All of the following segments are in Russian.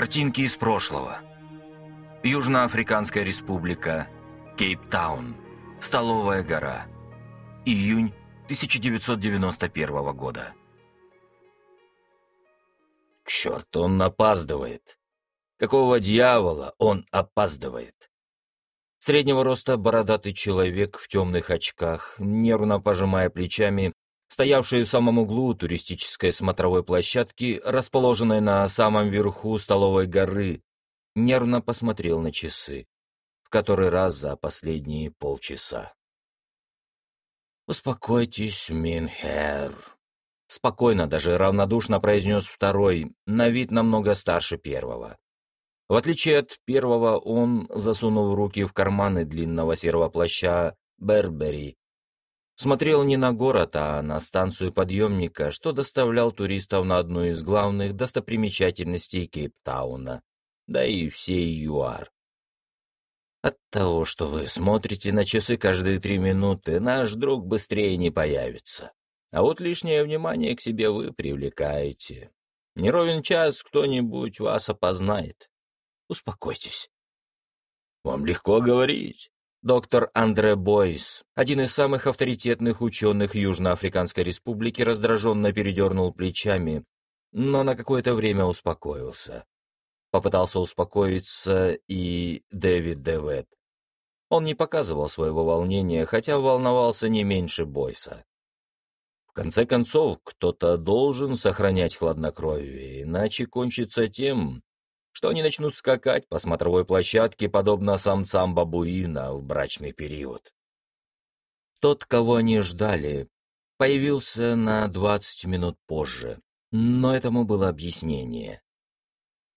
Картинки из прошлого. Южноафриканская республика, Кейптаун, Столовая гора. Июнь 1991 года. Черт, он опаздывает. Какого дьявола он опаздывает? Среднего роста бородатый человек в темных очках, нервно пожимая плечами, стоявший в самом углу туристической смотровой площадки, расположенной на самом верху столовой горы, нервно посмотрел на часы, в который раз за последние полчаса. «Успокойтесь, Минхер», Спокойно, даже равнодушно произнес второй, на вид намного старше первого. В отличие от первого, он засунул руки в карманы длинного серого плаща Бербери. Смотрел не на город, а на станцию подъемника, что доставлял туристов на одну из главных достопримечательностей Кейптауна, да и всей ЮАР. От того, что вы смотрите на часы каждые три минуты, наш друг быстрее не появится. А вот лишнее внимание к себе вы привлекаете. Не ровен час кто-нибудь вас опознает. Успокойтесь. Вам легко говорить. Доктор Андре Бойс, один из самых авторитетных ученых Южноафриканской Республики, раздраженно передернул плечами, но на какое-то время успокоился. Попытался успокоиться и Дэвид Девет. Он не показывал своего волнения, хотя волновался не меньше Бойса. В конце концов, кто-то должен сохранять хладнокровие, иначе кончится тем, что они начнут скакать по смотровой площадке, подобно самцам бабуина в брачный период. Тот, кого они ждали, появился на 20 минут позже, но этому было объяснение.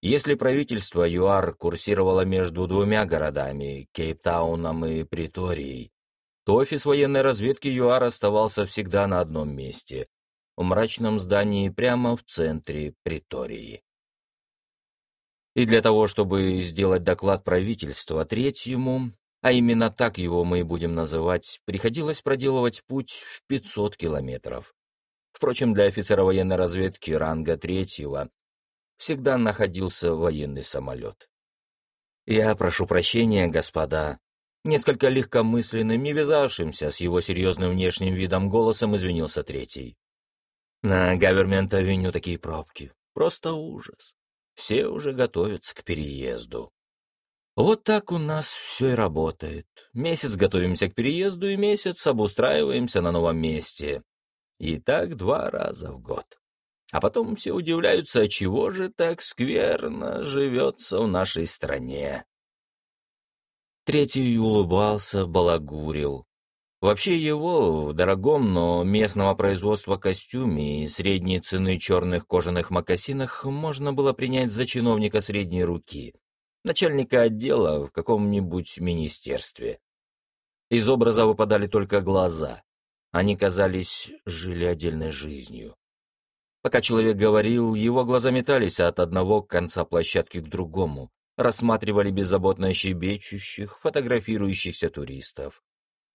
Если правительство ЮАР курсировало между двумя городами, Кейптауном и Приторией, то офис военной разведки ЮАР оставался всегда на одном месте, в мрачном здании прямо в центре Притории. И для того, чтобы сделать доклад правительства третьему, а именно так его мы и будем называть, приходилось проделывать путь в 500 километров. Впрочем, для офицера военной разведки ранга третьего всегда находился военный самолет. «Я прошу прощения, господа», Несколько легкомысленным, не вязавшимся с его серьезным внешним видом голосом извинился третий. На Гавермент-авеню такие пробки. Просто ужас. Все уже готовятся к переезду. Вот так у нас все и работает. Месяц готовимся к переезду и месяц обустраиваемся на новом месте. И так два раза в год. А потом все удивляются, чего же так скверно живется в нашей стране. Третий улыбался, балагурил. Вообще его в дорогом, но местного производства костюме и средней цены черных кожаных мокасинах можно было принять за чиновника средней руки, начальника отдела в каком-нибудь министерстве. Из образа выпадали только глаза. Они, казались, жили отдельной жизнью. Пока человек говорил, его глаза метались от одного конца площадки к другому, рассматривали беззаботно щебечущих, фотографирующихся туристов,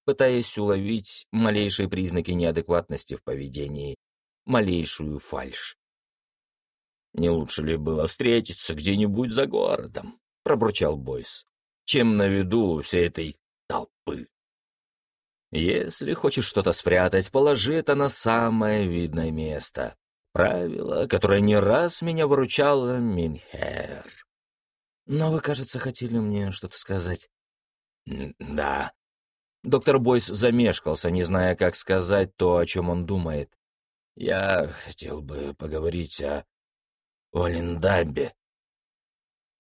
пытаясь уловить малейшие признаки неадекватности в поведении, малейшую фальшь. «Не лучше ли было встретиться где-нибудь за городом?» — пробурчал Бойс. «Чем на виду всей этой толпы?» «Если хочешь что-то спрятать, положи это на самое видное место. Правило, которое не раз меня выручало Минхер. Но вы, кажется, хотели мне что-то сказать. Да. Доктор Бойс замешкался, не зная, как сказать то, о чем он думает. Я хотел бы поговорить о Валендабе.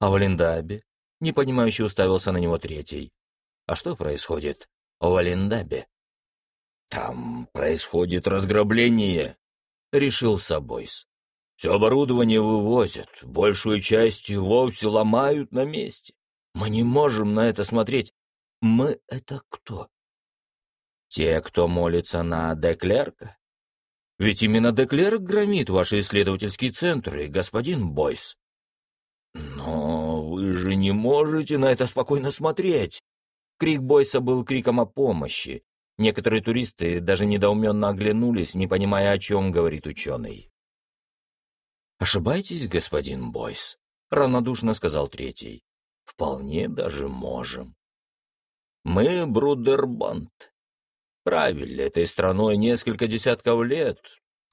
О Валендабе? Непонимающе уставился на него третий. А что происходит о Валендабе? Там происходит разграбление, решился Бойс. Все оборудование вывозят, большую часть вовсе ломают на месте. Мы не можем на это смотреть. Мы — это кто? Те, кто молится на Деклерка? Ведь именно Деклерк громит ваши исследовательские центры, господин Бойс. Но вы же не можете на это спокойно смотреть. Крик Бойса был криком о помощи. Некоторые туристы даже недоуменно оглянулись, не понимая, о чем говорит ученый. Ошибаетесь, господин Бойс? — равнодушно сказал третий. «Вполне даже можем. Мы Брудербанд. Правили этой страной несколько десятков лет,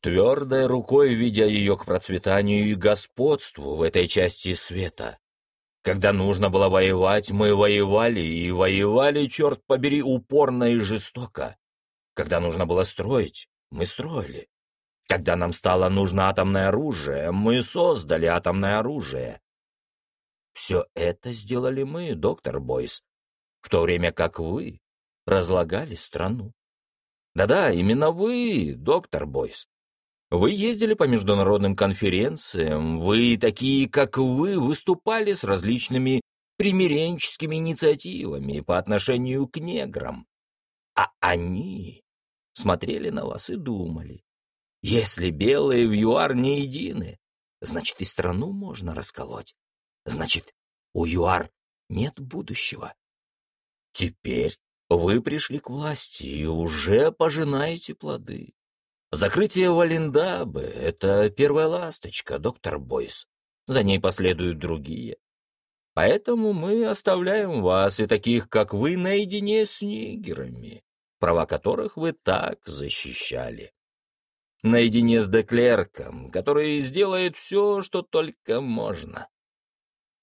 твердой рукой ведя ее к процветанию и господству в этой части света. Когда нужно было воевать, мы воевали, и воевали, черт побери, упорно и жестоко. Когда нужно было строить, мы строили. Когда нам стало нужно атомное оружие, мы создали атомное оружие. Все это сделали мы, доктор Бойс, в то время как вы разлагали страну. Да-да, именно вы, доктор Бойс. Вы ездили по международным конференциям, вы, такие как вы, выступали с различными примиренческими инициативами по отношению к неграм. А они смотрели на вас и думали, если белые в ЮАР не едины, значит и страну можно расколоть. Значит, у ЮАР нет будущего. Теперь вы пришли к власти и уже пожинаете плоды. Закрытие Валендабы — это первая ласточка, доктор Бойс. За ней последуют другие. Поэтому мы оставляем вас и таких, как вы, наедине с нигерами, права которых вы так защищали. Наедине с Деклерком, который сделает все, что только можно.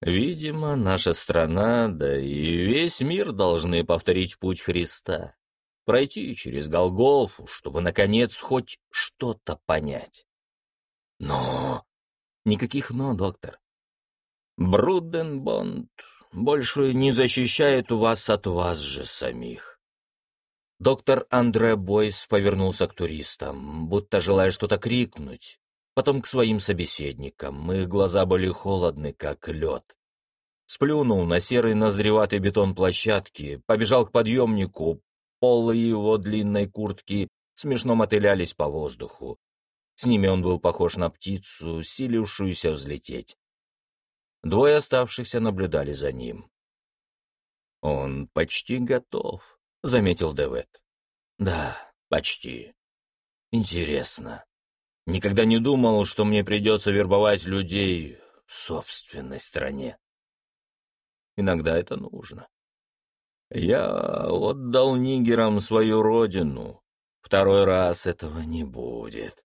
Видимо, наша страна, да и весь мир должны повторить путь Христа, пройти через Голгофу, чтобы, наконец, хоть что-то понять. Но... Никаких «но», доктор. Бруденбонд больше не защищает вас от вас же самих. Доктор Андре Бойс повернулся к туристам, будто желая что-то крикнуть, потом к своим собеседникам. Их глаза были холодны, как лед. Сплюнул на серый ноздреватый бетон площадки, побежал к подъемнику, полы его длинной куртки смешно мотылялись по воздуху. С ними он был похож на птицу, силившуюся взлететь. Двое оставшихся наблюдали за ним. «Он почти готов», — заметил Девет. «Да, почти. Интересно. Никогда не думал, что мне придется вербовать людей в собственной стране. Иногда это нужно. Я отдал нигерам свою родину. Второй раз этого не будет.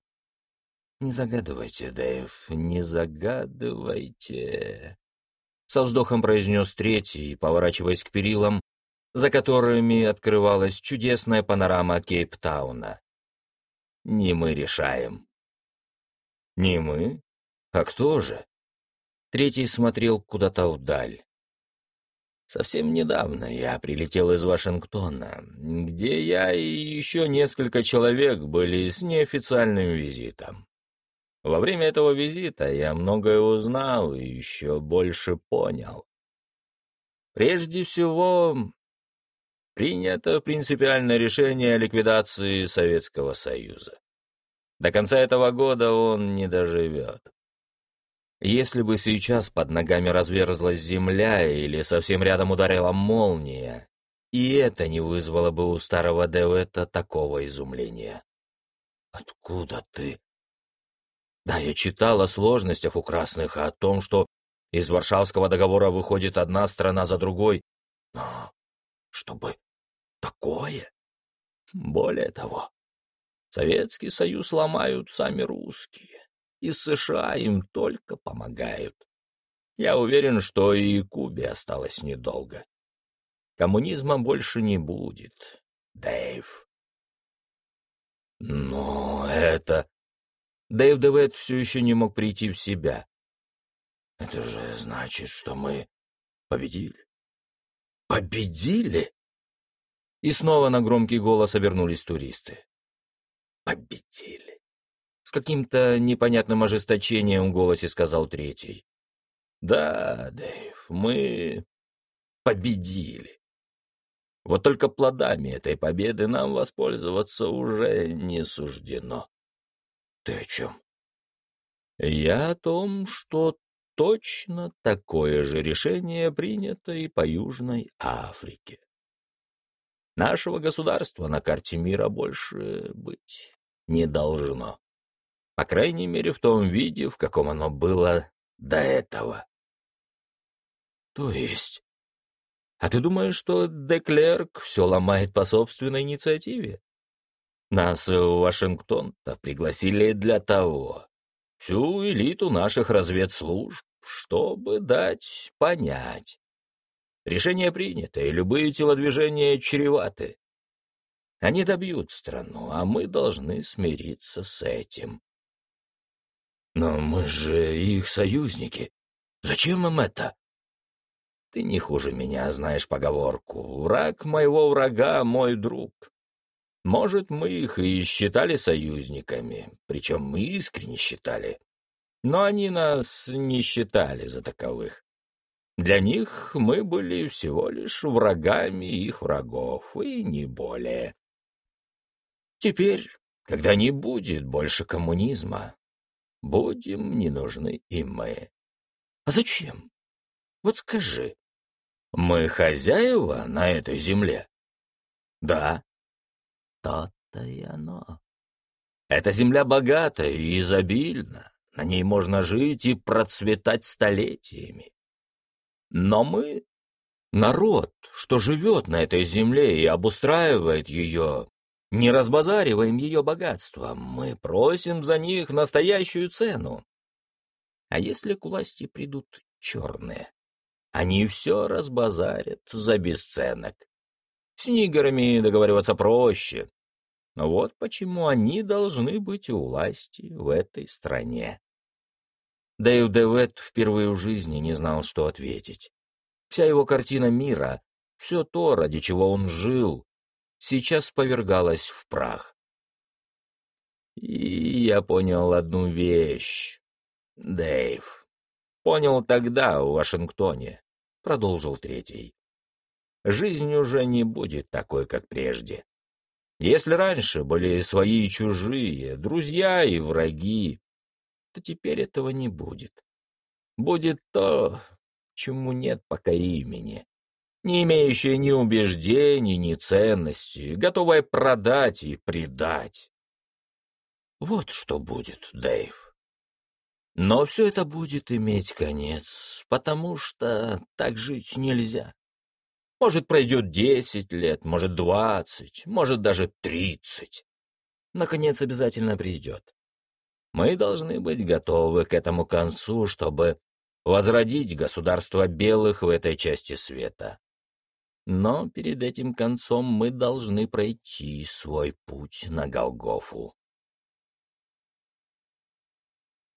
Не загадывайте, Дэйв, не загадывайте. Со вздохом произнес третий, поворачиваясь к перилам, за которыми открывалась чудесная панорама Кейптауна. Не мы решаем. Не мы? А кто же? Третий смотрел куда-то вдаль. Совсем недавно я прилетел из Вашингтона, где я и еще несколько человек были с неофициальным визитом. Во время этого визита я многое узнал и еще больше понял. Прежде всего, принято принципиальное решение о ликвидации Советского Союза. До конца этого года он не доживет. Если бы сейчас под ногами разверзлась земля или совсем рядом ударила молния, и это не вызвало бы у старого Девета такого изумления. «Откуда ты?» «Да, я читал о сложностях у красных, о том, что из Варшавского договора выходит одна страна за другой. Но чтобы такое? Более того, Советский Союз ломают сами русские и США им только помогают. Я уверен, что и Кубе осталось недолго. Коммунизма больше не будет, Дэйв. Но это... Дэйв Девет все еще не мог прийти в себя. Это же значит, что мы победили. Победили? И снова на громкий голос обернулись туристы. Победили. С каким-то непонятным ожесточением в голосе сказал третий. «Да, Дэйв, мы победили. Вот только плодами этой победы нам воспользоваться уже не суждено». «Ты о чем?» «Я о том, что точно такое же решение принято и по Южной Африке. Нашего государства на карте мира больше быть не должно. По крайней мере, в том виде, в каком оно было до этого. То есть? А ты думаешь, что Деклерк все ломает по собственной инициативе? Нас в Вашингтон-то пригласили для того. Всю элиту наших разведслужб, чтобы дать понять. Решение принято, и любые телодвижения чреваты. Они добьют страну, а мы должны смириться с этим. Но мы же их союзники. Зачем им это? Ты не хуже меня знаешь поговорку. Враг моего врага — мой друг. Может, мы их и считали союзниками, причем мы искренне считали. Но они нас не считали за таковых. Для них мы были всего лишь врагами их врагов, и не более. Теперь, когда не будет больше коммунизма, будем не нужны и мы. А зачем? Вот скажи. Мы хозяева на этой земле? Да. То-то и оно. Эта земля богата и изобильна. На ней можно жить и процветать столетиями. Но мы — народ, что живет на этой земле и обустраивает ее, не разбазариваем ее богатство, мы просим за них настоящую цену. А если к власти придут черные? Они все разбазарят за бесценок. С нигерами договариваться проще. Вот почему они должны быть у власти в этой стране. Дэйв Девет впервые в жизни не знал, что ответить. Вся его картина мира, все то, ради чего он жил, сейчас повергалась в прах. И я понял одну вещь. Дэйв. Понял тогда, в Вашингтоне, продолжил третий. Жизнь уже не будет такой, как прежде. Если раньше были свои и чужие, друзья и враги, то теперь этого не будет. Будет то, чему нет пока имени, не имеющее ни убеждений, ни ценностей, готовое продать и предать. Вот что будет, Дэйв. Но все это будет иметь конец, потому что так жить нельзя. Может, пройдет десять лет, может, двадцать, может, даже тридцать. Наконец обязательно придет. Мы должны быть готовы к этому концу, чтобы возродить государство белых в этой части света. Но перед этим концом мы должны пройти свой путь на Голгофу.